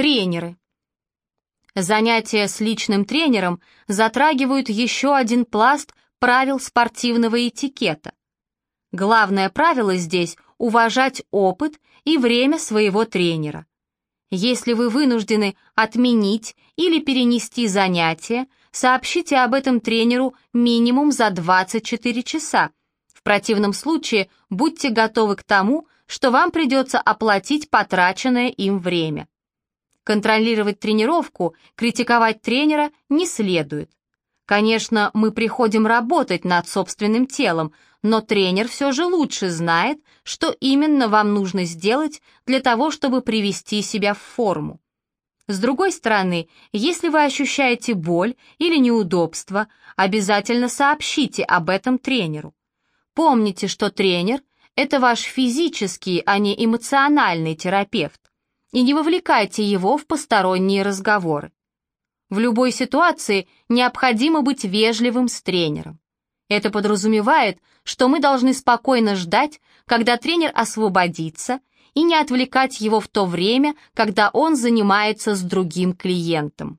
Тренеры. Занятия с личным тренером затрагивают еще один пласт правил спортивного этикета. Главное правило здесь – уважать опыт и время своего тренера. Если вы вынуждены отменить или перенести занятие, сообщите об этом тренеру минимум за 24 часа. В противном случае будьте готовы к тому, что вам придется оплатить потраченное им время. Контролировать тренировку, критиковать тренера не следует. Конечно, мы приходим работать над собственным телом, но тренер все же лучше знает, что именно вам нужно сделать для того, чтобы привести себя в форму. С другой стороны, если вы ощущаете боль или неудобство, обязательно сообщите об этом тренеру. Помните, что тренер – это ваш физический, а не эмоциональный терапевт и не вовлекайте его в посторонние разговоры. В любой ситуации необходимо быть вежливым с тренером. Это подразумевает, что мы должны спокойно ждать, когда тренер освободится, и не отвлекать его в то время, когда он занимается с другим клиентом.